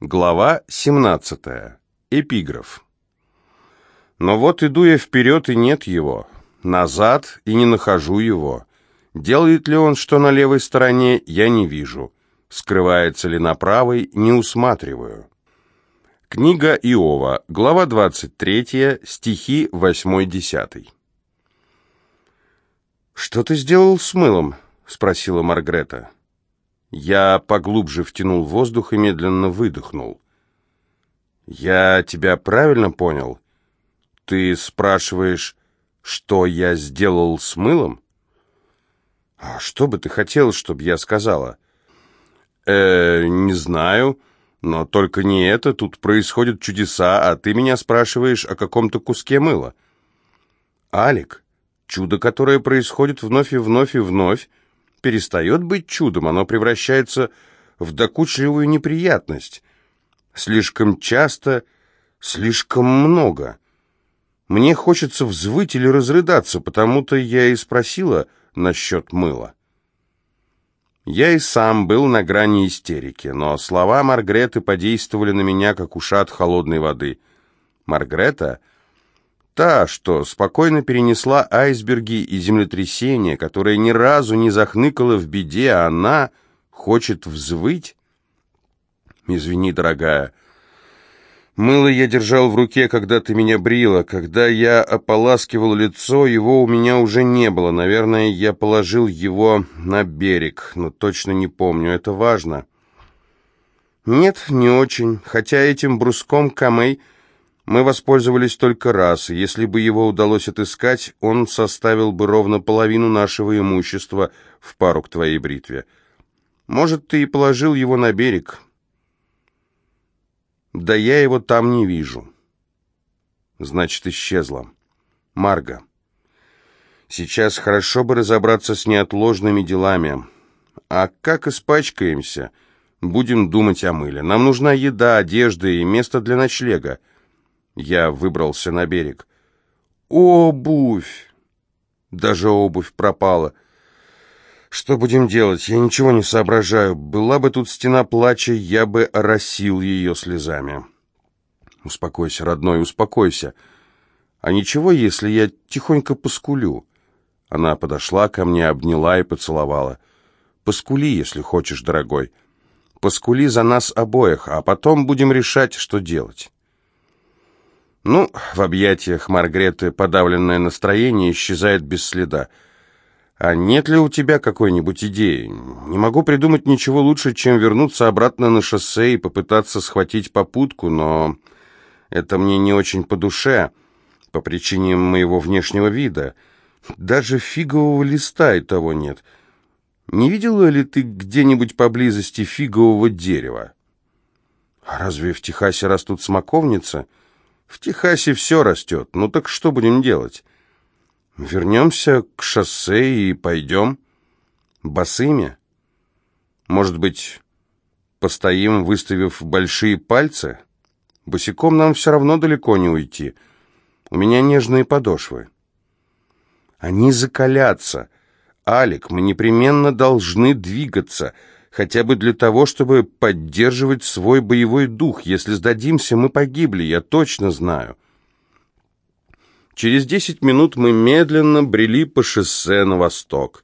Глава 17. Эпиграф. Но вот иду я вперед, и нет его. Назад, и не нахожу его. Делает ли он что на левой стороне, я не вижу. Скрывается ли на правой, не усматриваю. Книга Иова, глава 23, стихи 8-10. «Что ты сделал с мылом?» — спросила Маргрета. Я поглубже втянул воздух и медленно выдохнул. «Я тебя правильно понял? Ты спрашиваешь, что я сделал с мылом?» «А что бы ты хотел, чтобы я сказала?» «Э, не знаю, но только не это. Тут происходят чудеса, а ты меня спрашиваешь о каком-то куске мыла». «Алик, чудо, которое происходит вновь и вновь и вновь, перестает быть чудом, оно превращается в докучливую неприятность. Слишком часто, слишком много. Мне хочется взвыть или разрыдаться, потому-то я и спросила насчет мыла. Я и сам был на грани истерики, но слова Маргреты подействовали на меня, как ушат холодной воды. Маргрета Та, что спокойно перенесла айсберги и землетрясения, которая ни разу не захныкала в беде, а она хочет взвыть? Извини, дорогая. Мыло я держал в руке, когда ты меня брила. Когда я ополаскивал лицо, его у меня уже не было. Наверное, я положил его на берег, но точно не помню. Это важно. Нет, не очень. Хотя этим бруском камей мы воспользовались только раз, если бы его удалось отыскать, он составил бы ровно половину нашего имущества в пару к твоей бритве. Может, ты и положил его на берег. Да я его там не вижу. Значит, исчезла. Марга. Сейчас хорошо бы разобраться с неотложными делами. А как испачкаемся, будем думать о мыле. Нам нужна еда, одежда и место для ночлега. Я выбрался на берег. Обувь! Даже обувь пропала. Что будем делать? Я ничего не соображаю. Была бы тут стена плача, я бы оросил ее слезами. Успокойся, родной, успокойся. А ничего, если я тихонько поскулю? Она подошла ко мне, обняла и поцеловала. Поскули, если хочешь, дорогой. Поскули за нас обоих, а потом будем решать, что делать. Ну, в объятиях Маргреты подавленное настроение исчезает без следа. А нет ли у тебя какой-нибудь идеи? Не могу придумать ничего лучше, чем вернуться обратно на шоссе и попытаться схватить попутку, но это мне не очень по душе, по причине моего внешнего вида. Даже фигового листа и того нет. Не видела ли ты где-нибудь поблизости фигового дерева? А разве в Техасе растут смоковницы? — в Техасе все растет. Ну так что будем делать? Вернемся к шоссе и пойдем. Босыми? Может быть, постоим, выставив большие пальцы? Босиком нам все равно далеко не уйти. У меня нежные подошвы. Они закалятся. Алик, мы непременно должны двигаться — хотя бы для того, чтобы поддерживать свой боевой дух. Если сдадимся, мы погибли, я точно знаю. Через десять минут мы медленно брели по шоссе на восток.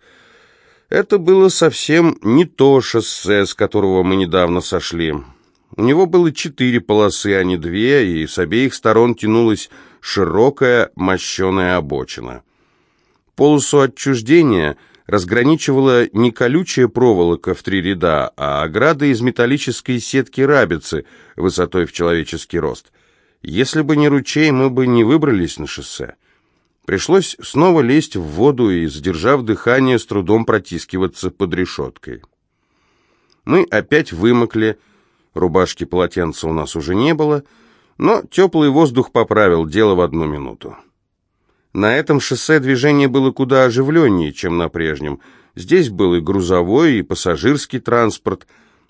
Это было совсем не то шоссе, с которого мы недавно сошли. У него было четыре полосы, а не две, и с обеих сторон тянулась широкая мощеная обочина. Полосу отчуждения – разграничивала не колючая проволока в три ряда, а ограда из металлической сетки рабицы высотой в человеческий рост. Если бы не ручей, мы бы не выбрались на шоссе. Пришлось снова лезть в воду и, задержав дыхание, с трудом протискиваться под решеткой. Мы опять вымокли, рубашки полотенца у нас уже не было, но теплый воздух поправил дело в одну минуту. На этом шоссе движение было куда оживленнее, чем на прежнем. Здесь был и грузовой, и пассажирский транспорт.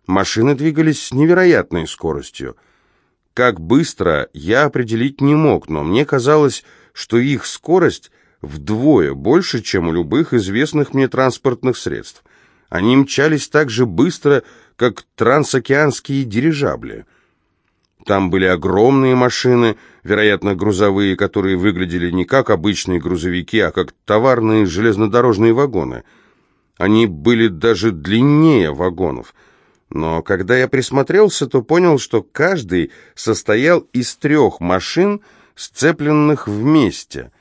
Машины двигались с невероятной скоростью. Как быстро, я определить не мог, но мне казалось, что их скорость вдвое больше, чем у любых известных мне транспортных средств. Они мчались так же быстро, как трансокеанские дирижабли. Там были огромные машины, вероятно, грузовые, которые выглядели не как обычные грузовики, а как товарные железнодорожные вагоны. Они были даже длиннее вагонов. Но когда я присмотрелся, то понял, что каждый состоял из трех машин, сцепленных вместе.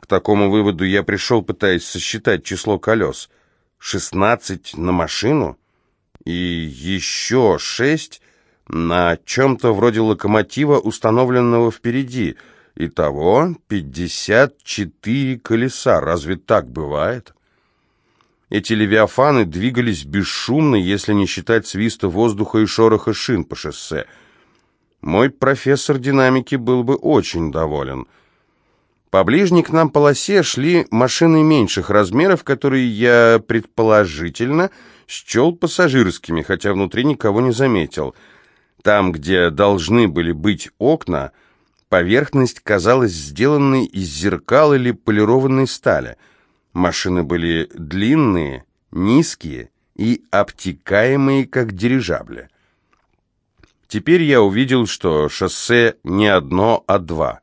К такому выводу я пришел, пытаясь сосчитать число колес. Шестнадцать на машину и еще шесть на чем-то вроде локомотива, установленного впереди. Итого 54 колеса. Разве так бывает? Эти левиафаны двигались бесшумно, если не считать свиста воздуха и шороха шин по шоссе. Мой профессор динамики был бы очень доволен. По ближней к нам полосе шли машины меньших размеров, которые я, предположительно, счел пассажирскими, хотя внутри никого не заметил — там, где должны были быть окна, поверхность казалась сделанной из зеркал или полированной стали. Машины были длинные, низкие и обтекаемые, как дирижабли. Теперь я увидел, что шоссе не одно, а два.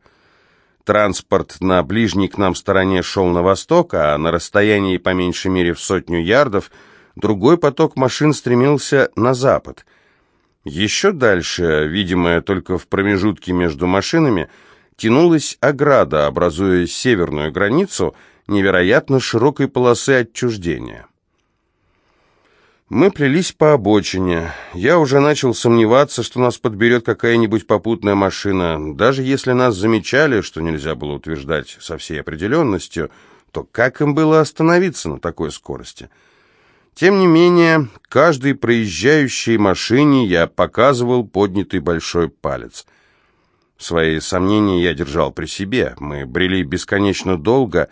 Транспорт на ближней к нам стороне шел на восток, а на расстоянии по меньшей мере в сотню ярдов другой поток машин стремился на запад — еще дальше, видимая только в промежутке между машинами, тянулась ограда, образуя северную границу невероятно широкой полосы отчуждения. Мы плелись по обочине. Я уже начал сомневаться, что нас подберет какая-нибудь попутная машина. Даже если нас замечали, что нельзя было утверждать со всей определенностью, то как им было остановиться на такой скорости? — тем не менее, каждой проезжающей машине я показывал поднятый большой палец. Свои сомнения я держал при себе. Мы брели бесконечно долго.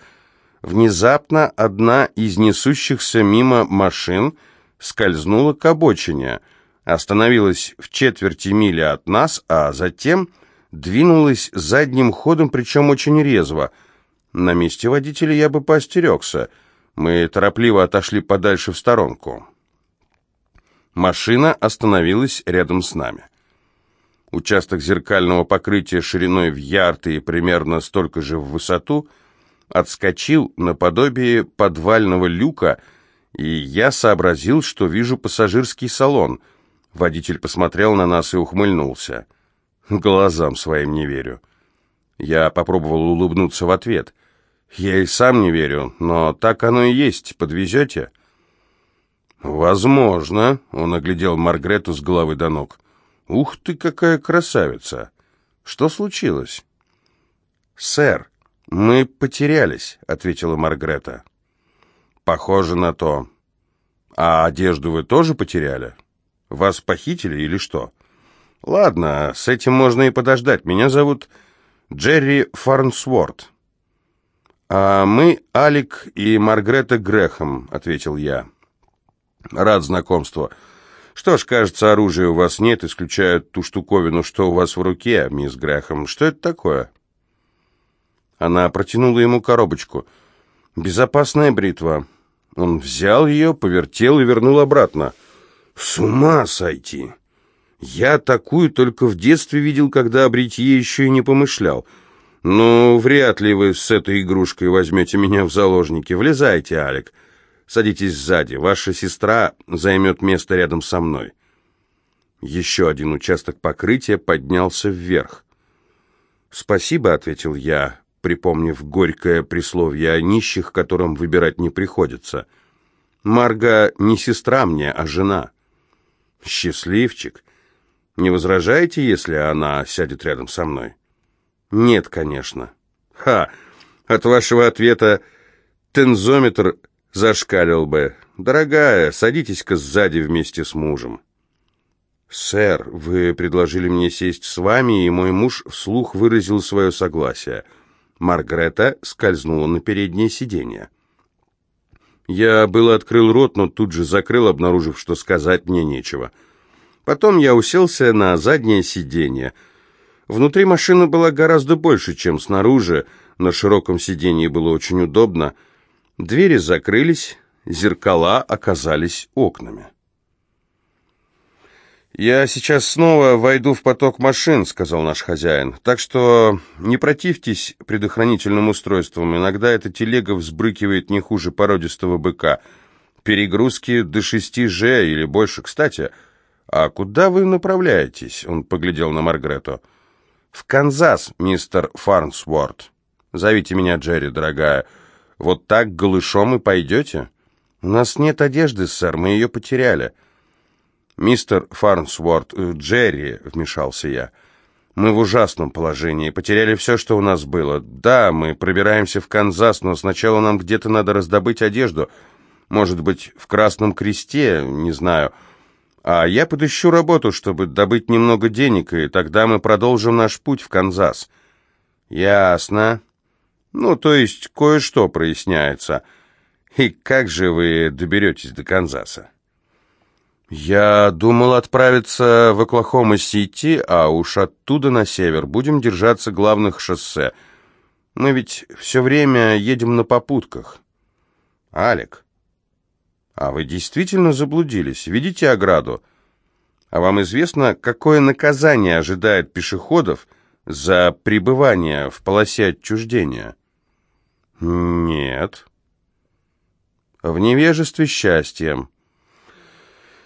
Внезапно одна из несущихся мимо машин скользнула к обочине, остановилась в четверти мили от нас, а затем двинулась задним ходом, причем очень резво. На месте водителя я бы поостерегся — мы торопливо отошли подальше в сторонку. Машина остановилась рядом с нами. Участок зеркального покрытия шириной в ярд и примерно столько же в высоту отскочил наподобие подвального люка, и я сообразил, что вижу пассажирский салон. Водитель посмотрел на нас и ухмыльнулся. Глазам своим не верю. Я попробовал улыбнуться в ответ — я и сам не верю, но так оно и есть. Подвезете? Возможно, он оглядел Маргрету с головы до ног. Ух ты, какая красавица! Что случилось? Сэр, мы потерялись, ответила Маргрета. Похоже на то. А одежду вы тоже потеряли? Вас похитили или что? Ладно, с этим можно и подождать. Меня зовут Джерри Фарнсворт. «А мы Алик и Маргрета Грехом», — ответил я. «Рад знакомству. Что ж, кажется, оружия у вас нет, исключая ту штуковину, что у вас в руке, мисс Грехом. Что это такое?» Она протянула ему коробочку. «Безопасная бритва». Он взял ее, повертел и вернул обратно. «С ума сойти! Я такую только в детстве видел, когда о бритье еще и не помышлял». «Ну, вряд ли вы с этой игрушкой возьмете меня в заложники. Влезайте, Алик. Садитесь сзади. Ваша сестра займет место рядом со мной». Еще один участок покрытия поднялся вверх. «Спасибо», — ответил я, припомнив горькое присловие о нищих, которым выбирать не приходится. «Марга не сестра мне, а жена». «Счастливчик. Не возражаете, если она сядет рядом со мной?» Нет, конечно. Ха! От вашего ответа тензометр зашкалил бы. Дорогая, садитесь-ка сзади вместе с мужем. «Сэр, вы предложили мне сесть с вами, и мой муж вслух выразил свое согласие». Маргарета скользнула на переднее сиденье. Я было открыл рот, но тут же закрыл, обнаружив, что сказать мне нечего. Потом я уселся на заднее сиденье — Внутри машина была гораздо больше, чем снаружи. На широком сиденье было очень удобно. Двери закрылись, зеркала оказались окнами. «Я сейчас снова войду в поток машин», — сказал наш хозяин. «Так что не противьтесь предохранительным устройствам. Иногда эта телега взбрыкивает не хуже породистого быка. Перегрузки до шести же или больше. Кстати, а куда вы направляетесь?» Он поглядел на Маргрету. «В Канзас, мистер Фарнсворт. Зовите меня Джерри, дорогая. Вот так голышом и пойдете?» «У нас нет одежды, сэр, мы ее потеряли». «Мистер Фарнсворт, э, Джерри», — вмешался я, — «мы в ужасном положении, потеряли все, что у нас было. Да, мы пробираемся в Канзас, но сначала нам где-то надо раздобыть одежду. Может быть, в Красном Кресте, не знаю. А я подыщу работу, чтобы добыть немного денег, и тогда мы продолжим наш путь в Канзас». «Ясно. Ну, то есть кое-что проясняется. И как же вы доберетесь до Канзаса?» «Я думал отправиться в Оклахома-Сити, а уж оттуда на север. Будем держаться главных шоссе. Мы ведь все время едем на попутках». «Алик, а вы действительно заблудились? Видите ограду? А вам известно, какое наказание ожидает пешеходов за пребывание в полосе отчуждения?» «Нет». «В невежестве счастьем».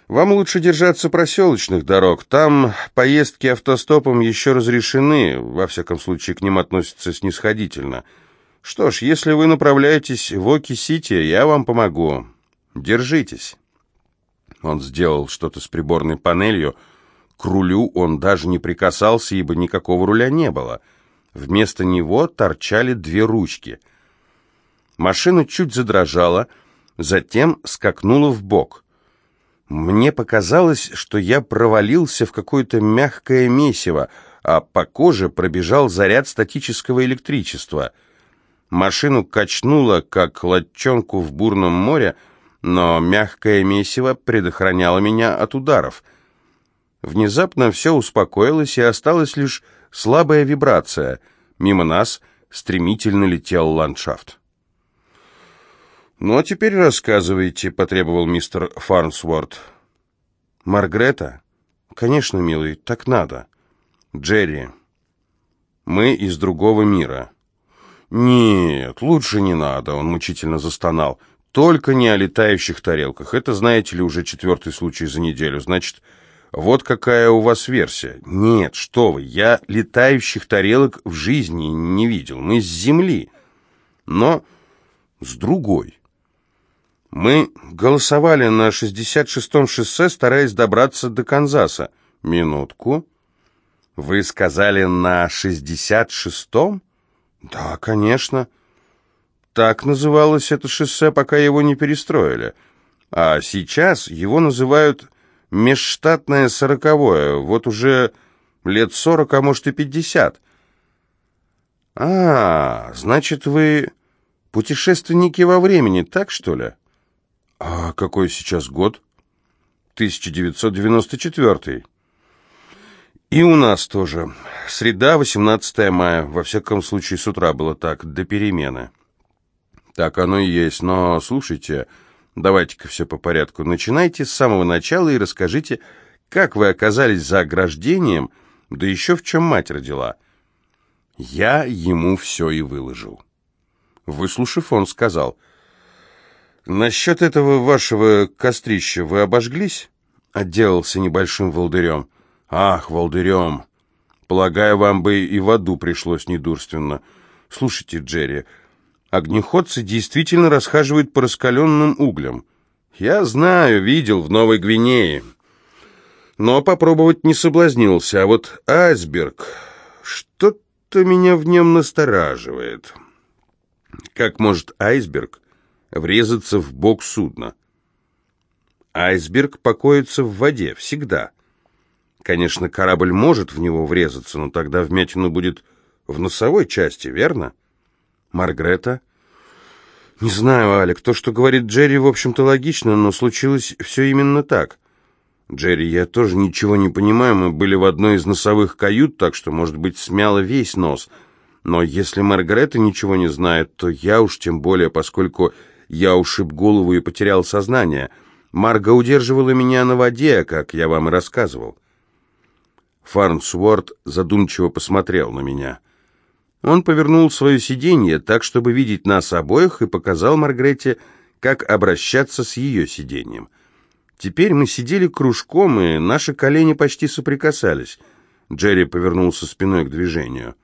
Вам лучше держаться проселочных дорог. Там поездки автостопом еще разрешены, во всяком случае к ним относятся снисходительно. Что ж, если вы направляетесь в Оки-Сити, я вам помогу. Держитесь. Он сделал что-то с приборной панелью. К рулю он даже не прикасался, ибо никакого руля не было. Вместо него торчали две ручки. Машина чуть задрожала, затем скакнула в бок. Мне показалось, что я провалился в какое-то мягкое месиво, а по коже пробежал заряд статического электричества. Машину качнуло, как лодчонку в бурном море, но мягкое месиво предохраняло меня от ударов. Внезапно все успокоилось, и осталась лишь слабая вибрация. Мимо нас стремительно летел ландшафт. «Ну, а теперь рассказывайте», — потребовал мистер Фарнсворт. «Маргрета?» «Конечно, милый, так надо». «Джерри, мы из другого мира». «Нет, лучше не надо», — он мучительно застонал. «Только не о летающих тарелках. Это, знаете ли, уже четвертый случай за неделю. Значит, вот какая у вас версия». «Нет, что вы, я летающих тарелок в жизни не видел. Мы с Земли, но с другой». Мы голосовали на 66-м шоссе, стараясь добраться до Канзаса. Минутку. Вы сказали на 66-м? Да, конечно. Так называлось это шоссе, пока его не перестроили. А сейчас его называют межштатное сороковое. Вот уже лет сорок, а может и пятьдесят. А, значит, вы путешественники во времени, так что ли? «А какой сейчас год?» «1994». «И у нас тоже. Среда, 18 мая. Во всяком случае, с утра было так, до перемены». «Так оно и есть. Но, слушайте, давайте-ка все по порядку. Начинайте с самого начала и расскажите, как вы оказались за ограждением, да еще в чем мать родила». Я ему все и выложил. Выслушав, он сказал – «Насчет этого вашего кострища вы обожглись?» Отделался небольшим волдырем. «Ах, волдырем! Полагаю, вам бы и в аду пришлось недурственно. Слушайте, Джерри, огнеходцы действительно расхаживают по раскаленным углям. Я знаю, видел в Новой Гвинее. Но попробовать не соблазнился. А вот айсберг... Что-то меня в нем настораживает. Как может айсберг врезаться в бок судна. Айсберг покоится в воде, всегда. Конечно, корабль может в него врезаться, но тогда вмятина будет в носовой части, верно? Маргрета? Не знаю, Алек, то, что говорит Джерри, в общем-то логично, но случилось все именно так. Джерри, я тоже ничего не понимаю, мы были в одной из носовых кают, так что, может быть, смяло весь нос. Но если Маргарета ничего не знает, то я уж тем более, поскольку я ушиб голову и потерял сознание. Марга удерживала меня на воде, как я вам и рассказывал. Фарнсворт задумчиво посмотрел на меня. Он повернул свое сиденье так, чтобы видеть нас обоих, и показал Маргрете, как обращаться с ее сиденьем. Теперь мы сидели кружком, и наши колени почти соприкасались. Джерри повернулся спиной к движению.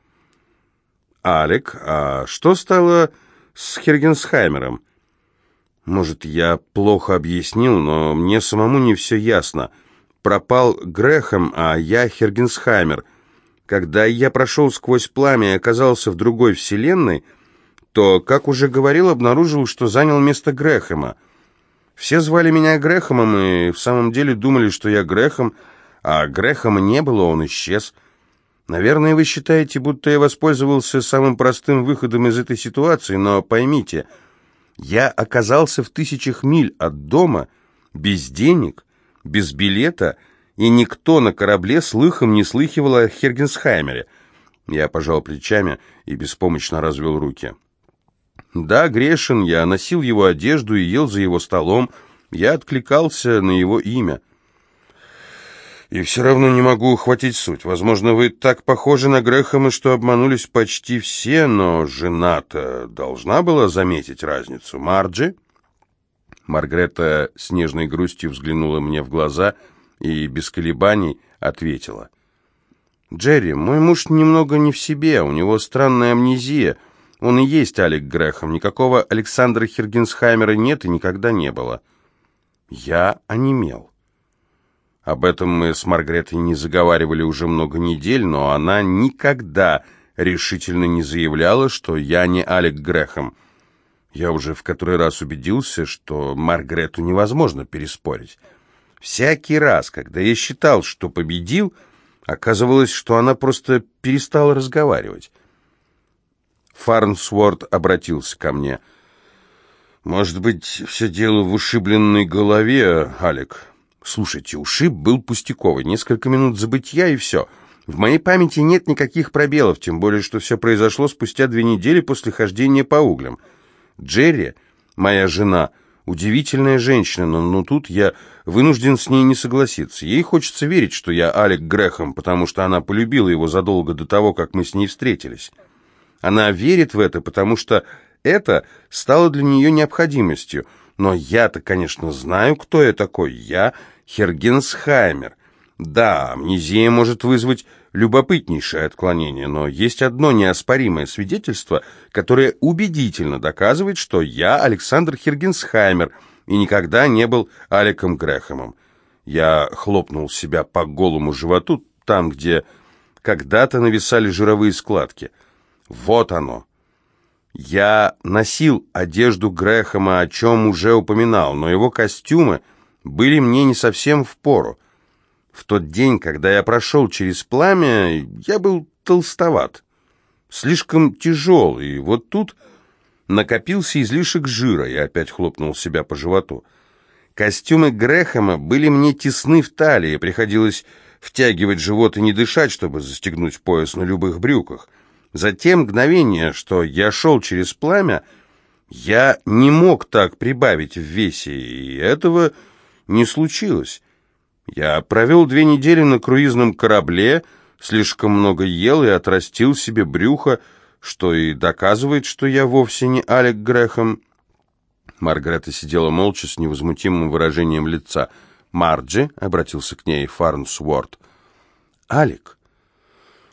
«Алек, а что стало с Хергенсхаймером?» «Может, я плохо объяснил, но мне самому не все ясно. Пропал Грехом, а я Хергенсхаймер. Когда я прошел сквозь пламя и оказался в другой вселенной, то, как уже говорил, обнаружил, что занял место Грехема. Все звали меня Грехомом и в самом деле думали, что я Грехом, а Грехома не было, он исчез». Наверное, вы считаете, будто я воспользовался самым простым выходом из этой ситуации, но поймите, я оказался в тысячах миль от дома, без денег, без билета, и никто на корабле слыхом не слыхивал о Хергенсхаймере. Я пожал плечами и беспомощно развел руки. Да, грешен, я носил его одежду и ел за его столом, я откликался на его имя. И все равно не могу ухватить суть. Возможно, вы так похожи на Грэхэма, что обманулись почти все, но жена-то должна была заметить разницу. Марджи?» Маргрета с нежной грустью взглянула мне в глаза и без колебаний ответила. «Джерри, мой муж немного не в себе, у него странная амнезия. Он и есть Алек Грэхэм. Никакого Александра Хергенсхаймера нет и никогда не было». Я онемел. Об этом мы с Маргаретой не заговаривали уже много недель, но она никогда решительно не заявляла, что я не Алек Грэхэм. Я уже в который раз убедился, что Маргарету невозможно переспорить. Всякий раз, когда я считал, что победил, оказывалось, что она просто перестала разговаривать. Фарнсворт обратился ко мне. «Может быть, все дело в ушибленной голове, Алек?» Слушайте, ушиб был пустяковый, несколько минут забытья и все. В моей памяти нет никаких пробелов, тем более, что все произошло спустя две недели после хождения по углям. Джерри, моя жена, удивительная женщина, но, но тут я вынужден с ней не согласиться. Ей хочется верить, что я Алек Грехом, потому что она полюбила его задолго до того, как мы с ней встретились. Она верит в это, потому что это стало для нее необходимостью. Но я-то, конечно, знаю, кто я такой. Я Хергенсхаймер. Да, амнезия может вызвать любопытнейшее отклонение, но есть одно неоспоримое свидетельство, которое убедительно доказывает, что я Александр Хергенсхаймер и никогда не был Аликом Грэхэмом. Я хлопнул себя по голому животу, там, где когда-то нависали жировые складки. Вот оно. Я носил одежду Грэхэма, о чем уже упоминал, но его костюмы были мне не совсем в пору. В тот день, когда я прошел через пламя, я был толстоват, слишком тяжел, и вот тут накопился излишек жира, я опять хлопнул себя по животу. Костюмы Грэхэма были мне тесны в талии, приходилось втягивать живот и не дышать, чтобы застегнуть пояс на любых брюках. За те мгновения, что я шел через пламя, я не мог так прибавить в весе, и этого не случилось. Я провел две недели на круизном корабле, слишком много ел и отрастил себе брюхо, что и доказывает, что я вовсе не Алек Грэхэм. Маргарета сидела молча с невозмутимым выражением лица. «Марджи», — обратился к ней Фарнсворт, — «Алек,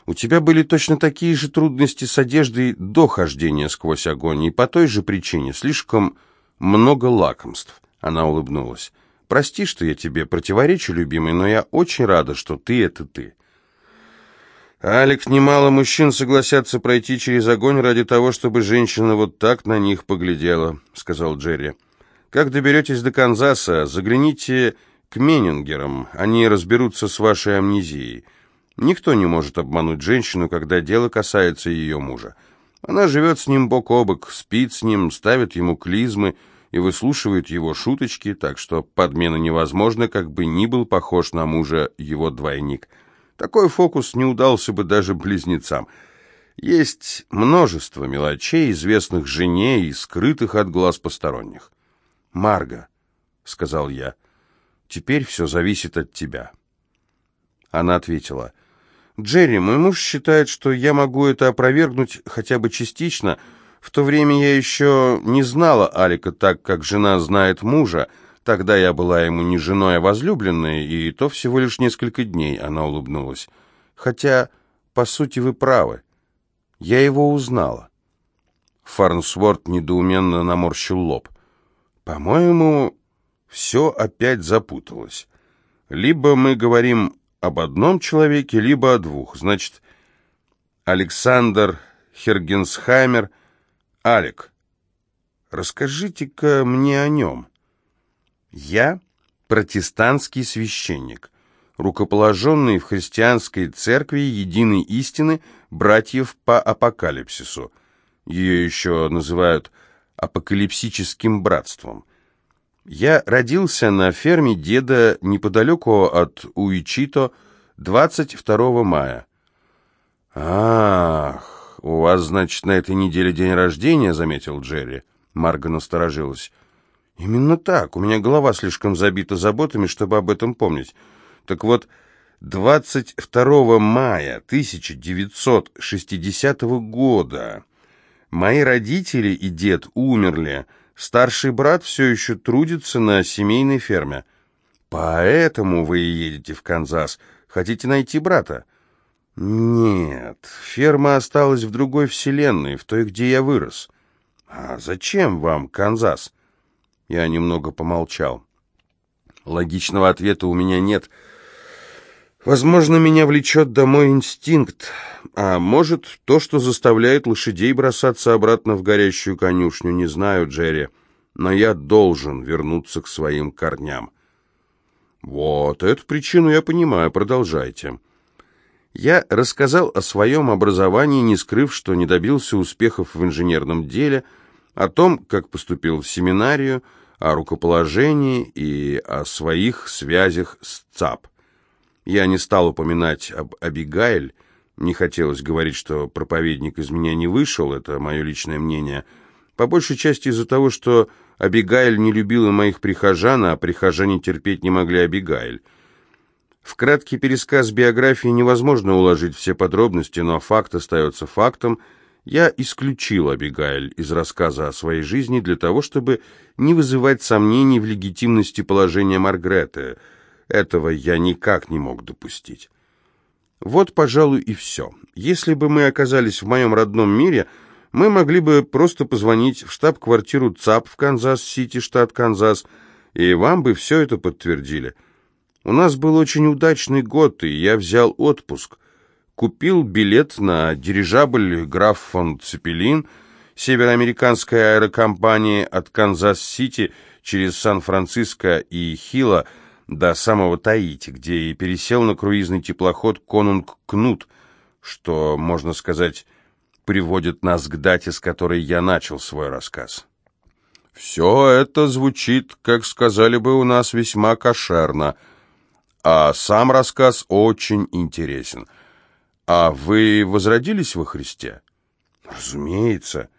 у тебя были точно такие же трудности с одеждой до хождения сквозь огонь, и по той же причине слишком много лакомств». Она улыбнулась. Прости, что я тебе противоречу, любимый, но я очень рада, что ты — это ты. Алекс, немало мужчин согласятся пройти через огонь ради того, чтобы женщина вот так на них поглядела, — сказал Джерри. Как доберетесь до Канзаса, загляните к Менингерам, они разберутся с вашей амнезией. Никто не может обмануть женщину, когда дело касается ее мужа. Она живет с ним бок о бок, спит с ним, ставит ему клизмы — и выслушивает его шуточки, так что подмена невозможна, как бы ни был похож на мужа его двойник. Такой фокус не удался бы даже близнецам. Есть множество мелочей, известных жене и скрытых от глаз посторонних. «Марга», — сказал я, — Теперь все зависит от тебя». Она ответила, «Джерри, мой муж считает, что я могу это опровергнуть хотя бы частично. В то время я еще не знала Алика так, как жена знает мужа. Тогда я была ему не женой, а возлюбленной, и то всего лишь несколько дней», — она улыбнулась. «Хотя, по сути, вы правы. Я его узнала». Фарнсворт недоуменно наморщил лоб. «По-моему, все опять запуталось. Либо мы говорим об одном человеке, либо о двух. Значит, Александр Хергенсхаймер, Алек. Расскажите-ка мне о нем. Я протестантский священник, рукоположенный в христианской церкви единой истины братьев по апокалипсису. Ее еще называют апокалипсическим братством. Я родился на ферме деда неподалеку от Уичито 22 мая. «Ах, у вас, значит, на этой неделе день рождения?» — заметил Джерри. Марга насторожилась. «Именно так. У меня голова слишком забита заботами, чтобы об этом помнить. Так вот, 22 мая 1960 года Мои родители и дед умерли. Старший брат все еще трудится на семейной ферме. Поэтому вы едете в Канзас. Хотите найти брата? Нет, ферма осталась в другой вселенной, в той, где я вырос. А зачем вам Канзас? Я немного помолчал. Логичного ответа у меня нет. Возможно, меня влечет домой инстинкт, а может, то, что заставляет лошадей бросаться обратно в горящую конюшню, не знаю, Джерри, но я должен вернуться к своим корням. Вот, эту причину я понимаю, продолжайте. Я рассказал о своем образовании, не скрыв, что не добился успехов в инженерном деле, о том, как поступил в семинарию, о рукоположении и о своих связях с ЦАП. Я не стал упоминать об Абигайль, не хотелось говорить, что проповедник из меня не вышел, это мое личное мнение, по большей части из-за того, что Абигайль не любила моих прихожан, а прихожане терпеть не могли Абигайль. В краткий пересказ биографии невозможно уложить все подробности, но факт остается фактом. Я исключил Абигайль из рассказа о своей жизни для того, чтобы не вызывать сомнений в легитимности положения Маргреты – этого я никак не мог допустить. Вот, пожалуй, и все. Если бы мы оказались в моем родном мире, мы могли бы просто позвонить в штаб-квартиру ЦАП в Канзас-Сити, штат Канзас, и вам бы все это подтвердили. У нас был очень удачный год, и я взял отпуск. Купил билет на дирижабль «Граф фон Цеппелин», североамериканской аэрокомпании от Канзас-Сити через Сан-Франциско и Хило, до самого Таити, где и пересел на круизный теплоход «Конунг Кнут», что, можно сказать, приводит нас к дате, с которой я начал свой рассказ. Все это звучит, как сказали бы у нас, весьма кошерно, а сам рассказ очень интересен. А вы возродились во Христе? Разумеется.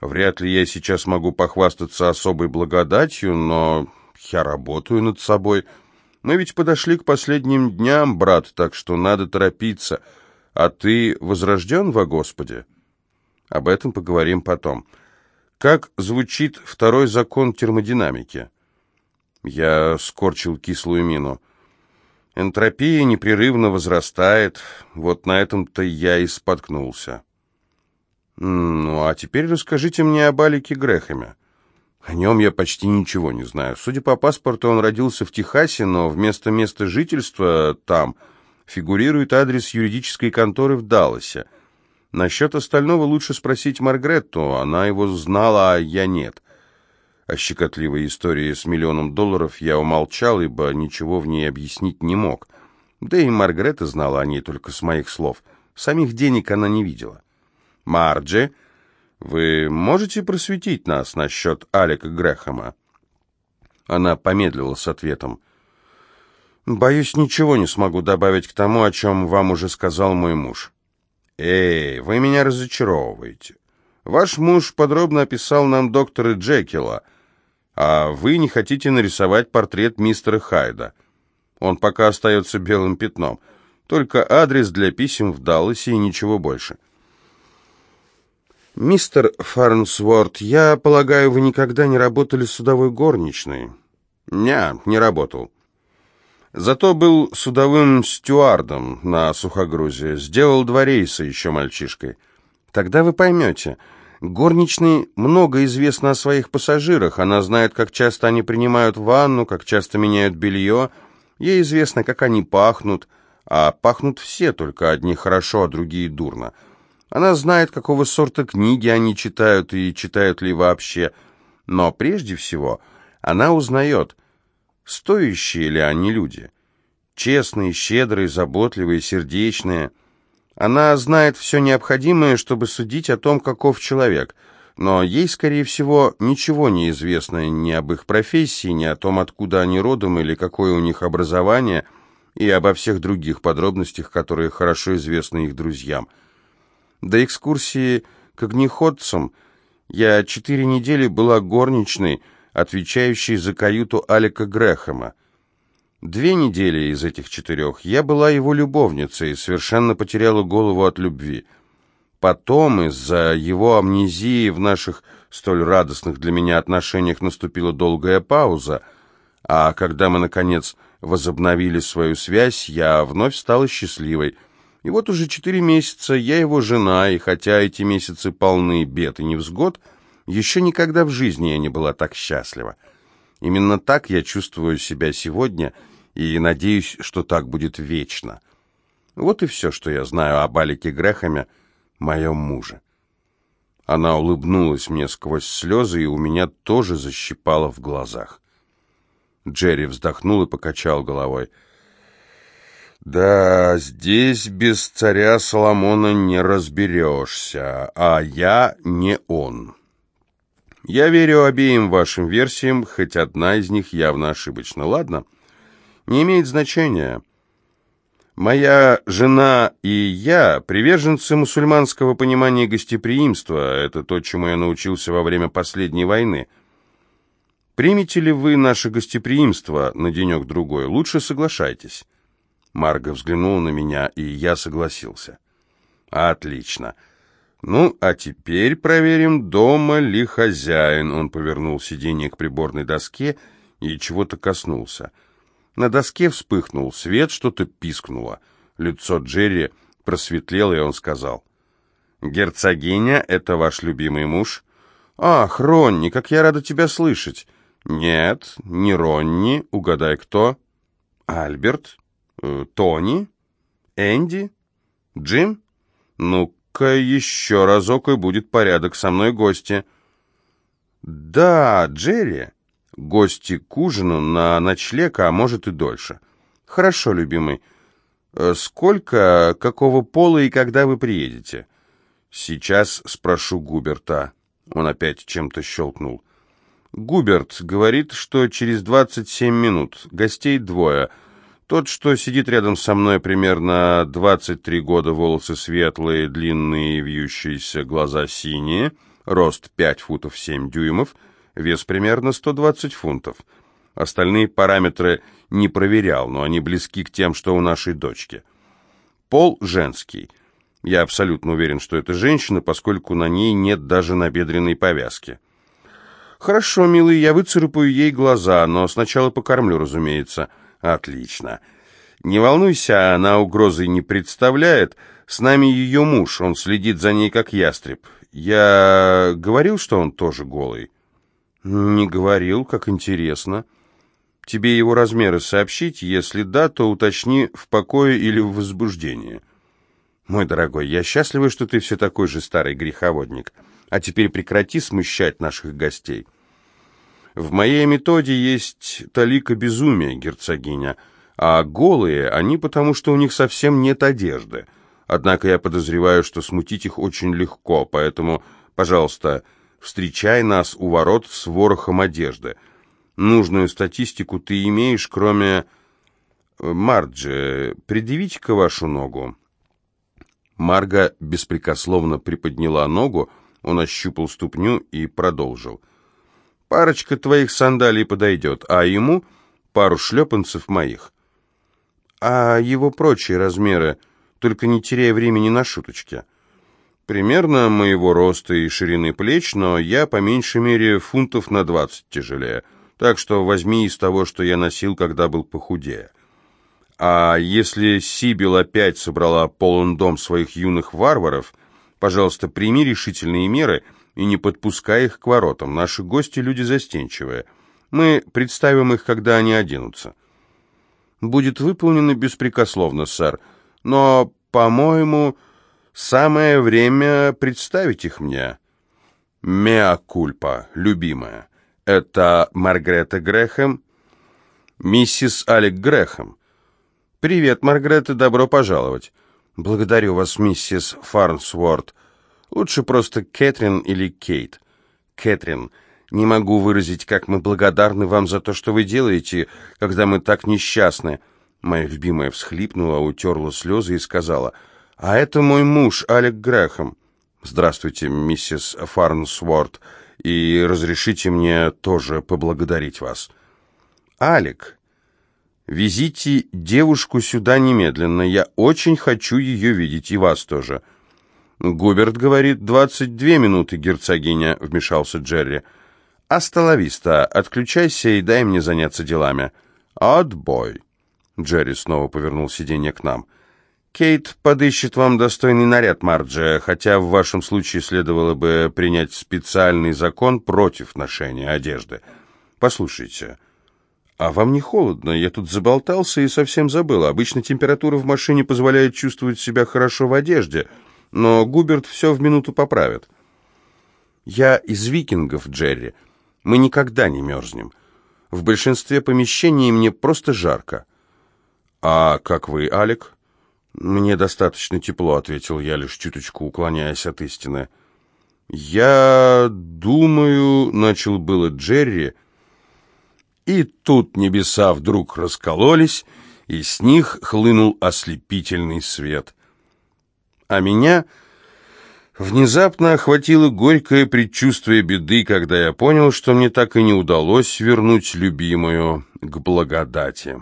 Вряд ли я сейчас могу похвастаться особой благодатью, но я работаю над собой. Мы ведь подошли к последним дням, брат, так что надо торопиться. А ты возрожден во Господе? Об этом поговорим потом. Как звучит второй закон термодинамики? Я скорчил кислую мину. Энтропия непрерывно возрастает. Вот на этом-то я и споткнулся. Ну, а теперь расскажите мне об Алике Грехаме. О нем я почти ничего не знаю. Судя по паспорту, он родился в Техасе, но вместо места жительства там фигурирует адрес юридической конторы в Далласе. Насчет остального лучше спросить Маргретту, она его знала, а я нет. О щекотливой истории с миллионом долларов я умолчал, ибо ничего в ней объяснить не мог. Да и Маргретта знала о ней только с моих слов. Самих денег она не видела. Марджи вы можете просветить нас насчет Алика Грэхэма?» Она помедлила с ответом. «Боюсь, ничего не смогу добавить к тому, о чем вам уже сказал мой муж». «Эй, вы меня разочаровываете. Ваш муж подробно описал нам доктора Джекила, А вы не хотите нарисовать портрет мистера Хайда. Он пока остается белым пятном. Только адрес для писем в Далласе и ничего больше. «Мистер Фарнсворт, я полагаю, вы никогда не работали судовой горничной?» «Не, не работал. Зато был судовым стюардом на сухогрузе. Сделал два рейса еще мальчишкой. Тогда вы поймете. Горничной много известно о своих пассажирах. Она знает, как часто они принимают ванну, как часто меняют белье. Ей известно, как они пахнут. А пахнут все, только одни хорошо, а другие дурно. Она знает, какого сорта книги они читают и читают ли вообще. Но прежде всего она узнает, стоящие ли они люди. Честные, щедрые, заботливые, сердечные. Она знает все необходимое, чтобы судить о том, каков человек. Но ей, скорее всего, ничего не известно ни об их профессии, ни о том, откуда они родом или какое у них образование, и обо всех других подробностях, которые хорошо известны их друзьям. До экскурсии к огнеходцам я четыре недели была горничной, отвечающей за каюту Алика Грэхэма. Две недели из этих четырех я была его любовницей и совершенно потеряла голову от любви. Потом из-за его амнезии в наших столь радостных для меня отношениях наступила долгая пауза, а когда мы, наконец, возобновили свою связь, я вновь стала счастливой — и вот уже четыре месяца я его жена, и хотя эти месяцы полны бед и невзгод, еще никогда в жизни я не была так счастлива. Именно так я чувствую себя сегодня, и надеюсь, что так будет вечно. Вот и все, что я знаю об Алике Грехаме, моем муже. Она улыбнулась мне сквозь слезы, и у меня тоже защипало в глазах. Джерри вздохнул и покачал головой — да, здесь без царя Соломона не разберешься, а я не он. Я верю обеим вашим версиям, хоть одна из них явно ошибочна. Ладно, не имеет значения. Моя жена и я приверженцы мусульманского понимания гостеприимства. Это то, чему я научился во время последней войны. Примете ли вы наше гостеприимство на денек-другой? Лучше соглашайтесь. Марга взглянула на меня, и я согласился. «Отлично. Ну, а теперь проверим, дома ли хозяин». Он повернул сиденье к приборной доске и чего-то коснулся. На доске вспыхнул свет, что-то пискнуло. Лицо Джерри просветлело, и он сказал. «Герцогиня, это ваш любимый муж?» «Ах, Ронни, как я рада тебя слышать!» «Нет, не Ронни, угадай, кто?» «Альберт?» Э, Тони? Энди? Джим? Ну-ка еще разок, и будет порядок. Со мной гости. Да, Джерри. Гости к ужину на ночлег, а может и дольше. Хорошо, любимый. Э, сколько, какого пола и когда вы приедете? Сейчас спрошу Губерта. Он опять чем-то щелкнул. Губерт говорит, что через 27 минут. Гостей двое — тот, что сидит рядом со мной, примерно 23 года, волосы светлые, длинные, вьющиеся, глаза синие, рост 5 футов 7 дюймов, вес примерно 120 фунтов. Остальные параметры не проверял, но они близки к тем, что у нашей дочки. Пол женский. Я абсолютно уверен, что это женщина, поскольку на ней нет даже набедренной повязки. «Хорошо, милый, я выцарапаю ей глаза, но сначала покормлю, разумеется». Отлично. Не волнуйся, она угрозы не представляет. С нами ее муж, он следит за ней как ястреб. Я говорил, что он тоже голый? Не говорил, как интересно. Тебе его размеры сообщить? Если да, то уточни в покое или в возбуждении. Мой дорогой, я счастлива, что ты все такой же старый греховодник. А теперь прекрати смущать наших гостей. В моей методе есть талика безумия, герцогиня, а голые они потому, что у них совсем нет одежды. Однако я подозреваю, что смутить их очень легко, поэтому, пожалуйста, встречай нас у ворот с ворохом одежды. Нужную статистику ты имеешь, кроме... Э, Марджи, предъявите-ка вашу ногу. Марга беспрекословно приподняла ногу, он ощупал ступню и продолжил — Парочка твоих сандалий подойдет, а ему пару шлепанцев моих. А его прочие размеры, только не теряя времени на шуточки. Примерно моего роста и ширины плеч, но я по меньшей мере фунтов на двадцать тяжелее. Так что возьми из того, что я носил, когда был похудее. А если Сибил опять собрала полон дом своих юных варваров, пожалуйста, прими решительные меры и не подпускай их к воротам. Наши гости люди застенчивые. Мы представим их, когда они оденутся. Будет выполнено беспрекословно, сэр. Но, по-моему, самое время представить их мне. Меа кульпа, любимая. Это Маргарета Грэхэм, миссис Алек Грэхэм. «Привет, Маргарет, и добро пожаловать». «Благодарю вас, миссис Фарнсворт. Лучше просто Кэтрин или Кейт». «Кэтрин, не могу выразить, как мы благодарны вам за то, что вы делаете, когда мы так несчастны». Моя любимая всхлипнула, утерла слезы и сказала, «А это мой муж, Алек Грэхэм». «Здравствуйте, миссис Фарнсворт, и разрешите мне тоже поблагодарить вас». «Алек, «Везите девушку сюда немедленно. Я очень хочу ее видеть, и вас тоже». «Губерт говорит, двадцать две минуты, герцогиня», — вмешался Джерри. «Астоловиста, отключайся и дай мне заняться делами». «Отбой». Джерри снова повернул сиденье к нам. «Кейт подыщет вам достойный наряд, Марджи, хотя в вашем случае следовало бы принять специальный закон против ношения одежды. Послушайте, «А вам не холодно? Я тут заболтался и совсем забыл. Обычно температура в машине позволяет чувствовать себя хорошо в одежде, но Губерт все в минуту поправит». «Я из викингов, Джерри. Мы никогда не мерзнем. В большинстве помещений мне просто жарко». «А как вы, Алек?» «Мне достаточно тепло», — ответил я, лишь чуточку уклоняясь от истины. «Я думаю...» — начал было Джерри, — и тут небеса вдруг раскололись, и с них хлынул ослепительный свет. А меня внезапно охватило горькое предчувствие беды, когда я понял, что мне так и не удалось вернуть любимую к благодати.